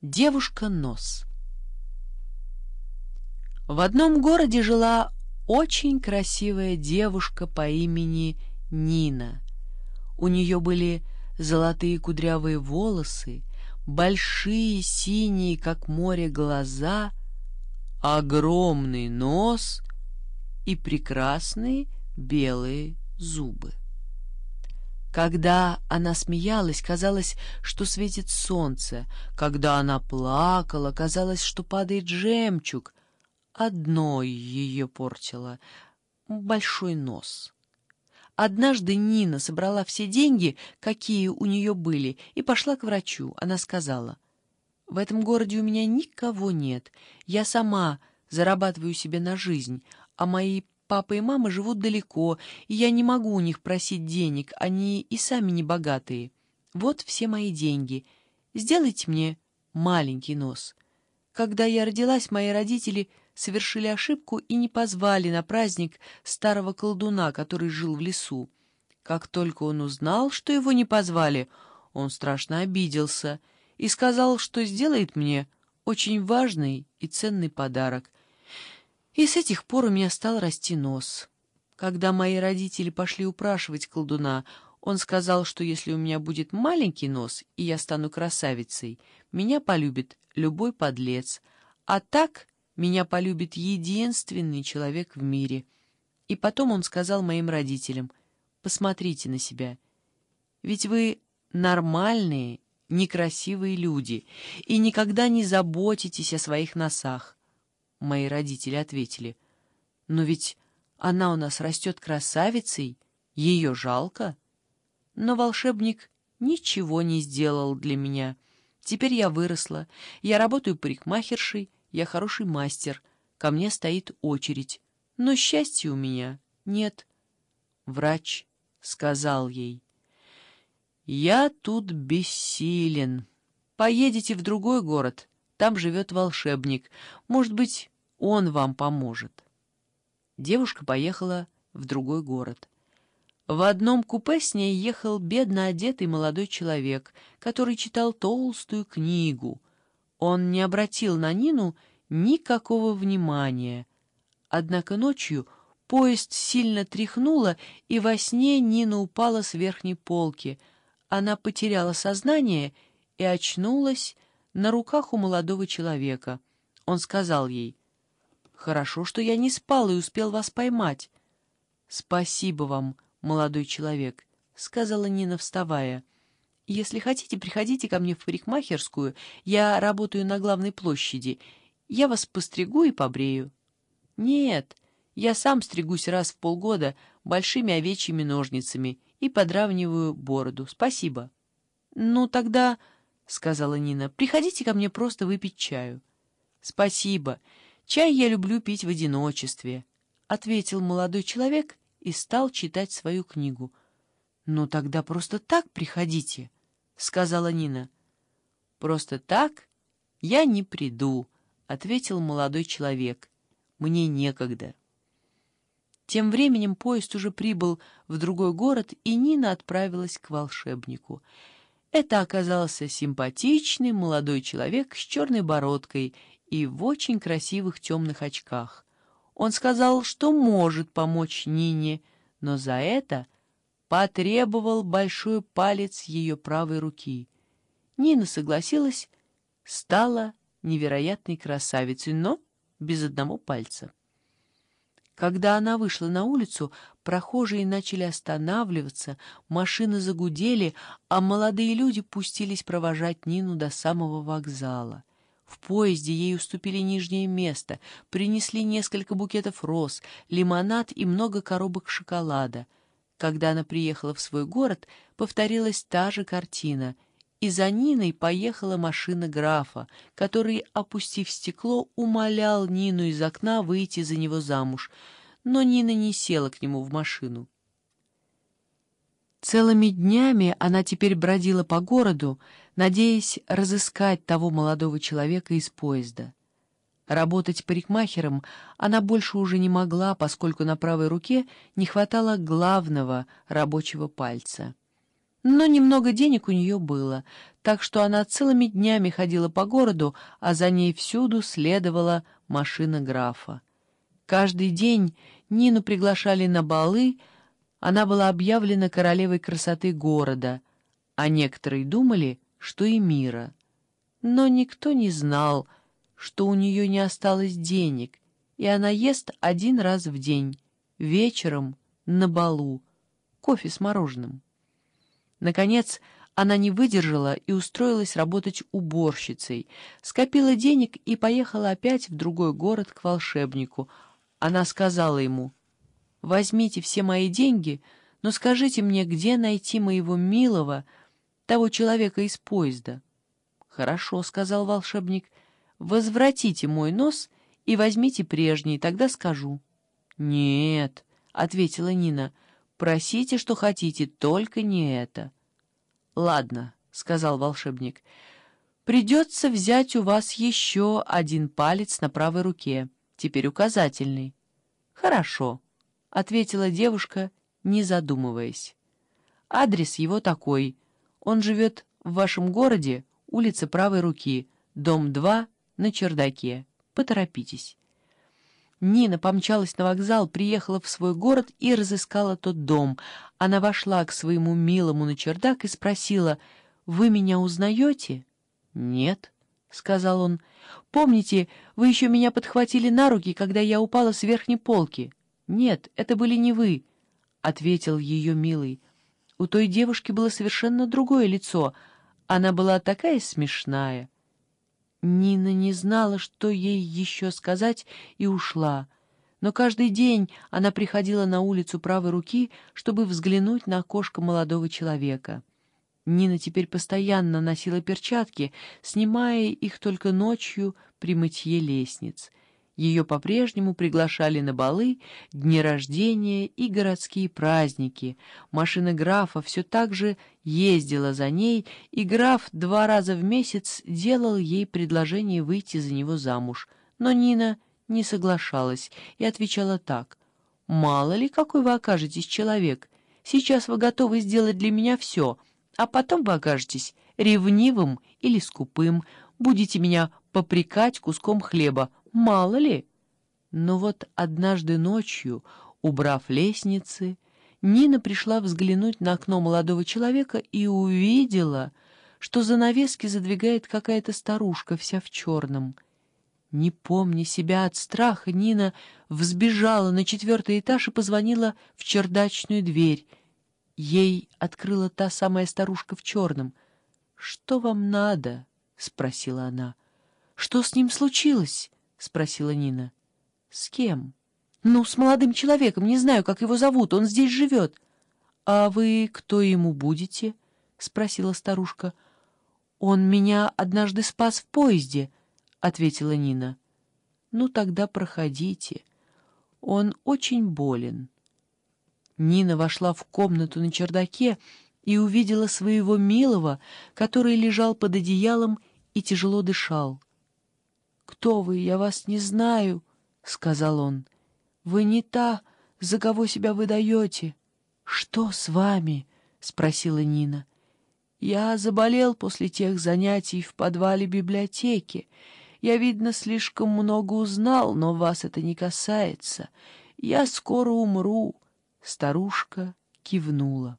Девушка-нос В одном городе жила очень красивая девушка по имени Нина. У нее были золотые кудрявые волосы, большие синие, как море, глаза, огромный нос и прекрасные белые зубы. Когда она смеялась, казалось, что светит солнце. Когда она плакала, казалось, что падает жемчуг. Одно ее портило — большой нос. Однажды Нина собрала все деньги, какие у нее были, и пошла к врачу. Она сказала, «В этом городе у меня никого нет. Я сама зарабатываю себе на жизнь, а мои Папа и мама живут далеко, и я не могу у них просить денег, они и сами не богатые. Вот все мои деньги. Сделайте мне маленький нос. Когда я родилась, мои родители совершили ошибку и не позвали на праздник старого колдуна, который жил в лесу. Как только он узнал, что его не позвали, он страшно обиделся и сказал, что сделает мне очень важный и ценный подарок — и с этих пор у меня стал расти нос. Когда мои родители пошли упрашивать колдуна, он сказал, что если у меня будет маленький нос, и я стану красавицей, меня полюбит любой подлец, а так меня полюбит единственный человек в мире. И потом он сказал моим родителям, посмотрите на себя, ведь вы нормальные, некрасивые люди и никогда не заботитесь о своих носах. Мои родители ответили, «Но ведь она у нас растет красавицей, ее жалко». Но волшебник ничего не сделал для меня. Теперь я выросла, я работаю парикмахершей, я хороший мастер, ко мне стоит очередь, но счастья у меня нет. Врач сказал ей, «Я тут бессилен. Поедете в другой город, там живет волшебник. Может быть, он вам поможет. Девушка поехала в другой город. В одном купе с ней ехал бедно одетый молодой человек, который читал толстую книгу. Он не обратил на Нину никакого внимания. Однако ночью поезд сильно тряхнуло, и во сне Нина упала с верхней полки. Она потеряла сознание и очнулась на руках у молодого человека. Он сказал ей, «Хорошо, что я не спал и успел вас поймать». «Спасибо вам, молодой человек», — сказала Нина, вставая. «Если хотите, приходите ко мне в парикмахерскую. Я работаю на главной площади. Я вас постригу и побрею». «Нет, я сам стригусь раз в полгода большими овечьими ножницами и подравниваю бороду. Спасибо». «Ну, тогда...» — сказала Нина. — Приходите ко мне просто выпить чаю. — Спасибо. Чай я люблю пить в одиночестве, — ответил молодой человек и стал читать свою книгу. — Ну, тогда просто так приходите, — сказала Нина. — Просто так я не приду, — ответил молодой человек. — Мне некогда. Тем временем поезд уже прибыл в другой город, и Нина отправилась к волшебнику — это оказался симпатичный молодой человек с черной бородкой и в очень красивых темных очках. Он сказал, что может помочь Нине, но за это потребовал большой палец ее правой руки. Нина согласилась, стала невероятной красавицей, но без одного пальца. Когда она вышла на улицу, прохожие начали останавливаться, машины загудели, а молодые люди пустились провожать Нину до самого вокзала. В поезде ей уступили нижнее место, принесли несколько букетов роз, лимонад и много коробок шоколада. Когда она приехала в свой город, повторилась та же картина — и за Ниной поехала машина графа, который, опустив стекло, умолял Нину из окна выйти за него замуж, но Нина не села к нему в машину. Целыми днями она теперь бродила по городу, надеясь разыскать того молодого человека из поезда. Работать парикмахером она больше уже не могла, поскольку на правой руке не хватало главного рабочего пальца. Но немного денег у нее было, так что она целыми днями ходила по городу, а за ней всюду следовала машина графа. Каждый день Нину приглашали на балы, она была объявлена королевой красоты города, а некоторые думали, что и мира. Но никто не знал, что у нее не осталось денег, и она ест один раз в день, вечером на балу, кофе с мороженым. Наконец, она не выдержала и устроилась работать уборщицей, скопила денег и поехала опять в другой город к волшебнику. Она сказала ему, «Возьмите все мои деньги, но скажите мне, где найти моего милого, того человека из поезда?» «Хорошо», — сказал волшебник, — «возвратите мой нос и возьмите прежний, тогда скажу». «Нет», — ответила Нина, — Просите, что хотите, только не это. — Ладно, — сказал волшебник, — придется взять у вас еще один палец на правой руке, теперь указательный. — Хорошо, — ответила девушка, не задумываясь. Адрес его такой. Он живет в вашем городе, улица правой руки, дом 2, на чердаке. Поторопитесь. Нина помчалась на вокзал, приехала в свой город и разыскала тот дом. Она вошла к своему милому на чердак и спросила, «Вы меня узнаете?» «Нет», — сказал он. «Помните, вы еще меня подхватили на руки, когда я упала с верхней полки?» «Нет, это были не вы», — ответил ее милый. У той девушки было совершенно другое лицо. Она была такая смешная. Нина не знала, что ей еще сказать, и ушла. Но каждый день она приходила на улицу правой руки, чтобы взглянуть на окошко молодого человека. Нина теперь постоянно носила перчатки, снимая их только ночью при мытье лестниц — ее по-прежнему приглашали на балы, дни рождения и городские праздники. Машина графа все так же ездила за ней, и граф два раза в месяц делал ей предложение выйти за него замуж. Но Нина не соглашалась и отвечала так. «Мало ли, какой вы окажетесь человек. Сейчас вы готовы сделать для меня все, а потом вы окажетесь ревнивым или скупым, будете меня попрекать куском хлеба, Мало ли. Но вот однажды ночью, убрав лестницы, Нина пришла взглянуть на окно молодого человека и увидела, что занавески задвигает какая-то старушка, вся в черном. Не помня себя от страха, Нина взбежала на четвертый этаж и позвонила в чердачную дверь. Ей открыла та самая старушка в черном. «Что вам надо?» — спросила она. «Что с ним случилось?» — спросила Нина. — С кем? — Ну, с молодым человеком. Не знаю, как его зовут. Он здесь живет. — А вы кто ему будете? — спросила старушка. — Он меня однажды спас в поезде, — ответила Нина. — Ну, тогда проходите. Он очень болен. Нина вошла в комнату на чердаке и увидела своего милого, который лежал под одеялом и тяжело дышал. «Кто вы? Я вас не знаю», — сказал он. «Вы не та, за кого себя выдаете». «Что с вами?» — спросила Нина. «Я заболел после тех занятий в подвале библиотеки. Я, видно, слишком много узнал, но вас это не касается. Я скоро умру». Старушка кивнула.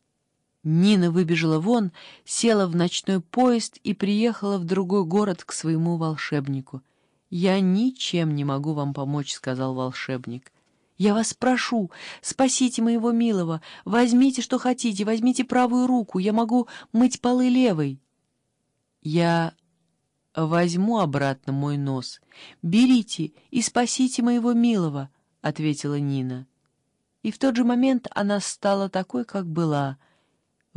Нина выбежала вон, села в ночной поезд и приехала в другой город к своему волшебнику. «Я ничем не могу вам помочь», — сказал волшебник. «Я вас прошу, спасите моего милого, возьмите, что хотите, возьмите правую руку, я могу мыть полы левой». «Я возьму обратно мой нос. Берите и спасите моего милого», — ответила Нина. И в тот же момент она стала такой, как была.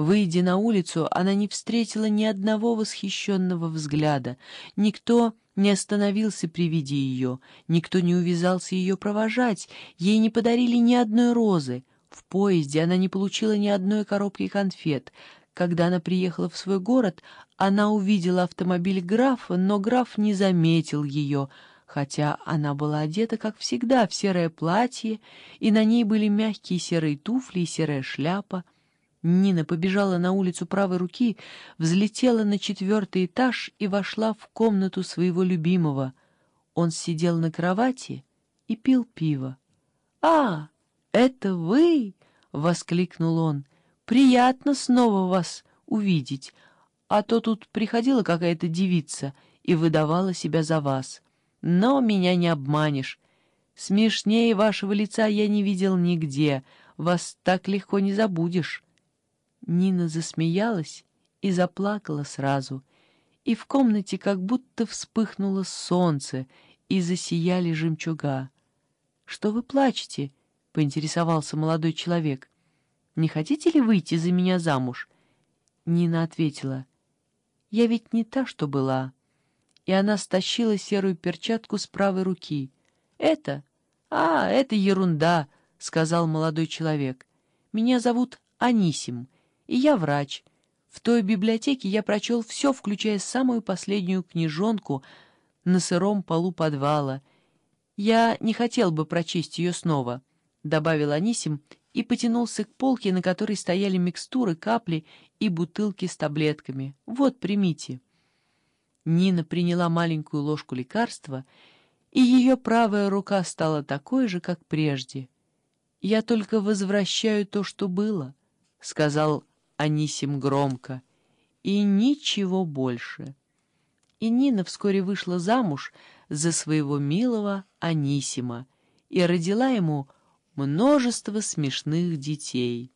Выйдя на улицу, она не встретила ни одного восхищенного взгляда. Никто не остановился при виде ее, никто не увязался ее провожать, ей не подарили ни одной розы. В поезде она не получила ни одной коробки конфет. Когда она приехала в свой город, она увидела автомобиль графа, но граф не заметил ее, хотя она была одета, как всегда, в серое платье, и на ней были мягкие серые туфли и серая шляпа. Нина побежала на улицу правой руки, взлетела на четвертый этаж и вошла в комнату своего любимого. Он сидел на кровати и пил пиво. «А, это вы!» — воскликнул он. «Приятно снова вас увидеть, а то тут приходила какая-то девица и выдавала себя за вас. Но меня не обманешь. Смешнее вашего лица я не видел нигде, вас так легко не забудешь». Нина засмеялась и заплакала сразу, и в комнате как будто вспыхнуло солнце, и засияли жемчуга. «Что вы плачете?» — поинтересовался молодой человек. «Не хотите ли выйти за меня замуж?» Нина ответила. «Я ведь не та, что была». И она стащила серую перчатку с правой руки. «Это? А, это ерунда», — сказал молодой человек. «Меня зовут Анисим, и я врач. В той библиотеке я прочел все, включая самую последнюю книжонку на сыром полу подвала. Я не хотел бы прочесть ее снова», — добавил Анисим и потянулся к полке, на которой стояли микстуры, капли и бутылки с таблетками. «Вот, примите». Нина приняла маленькую ложку лекарства, и ее правая рука стала такой же, как прежде. «Я только возвращаю то, что было», — сказал Анисим громко, — «и ничего больше». И Нина вскоре вышла замуж за своего милого Анисима и родила ему множество смешных детей.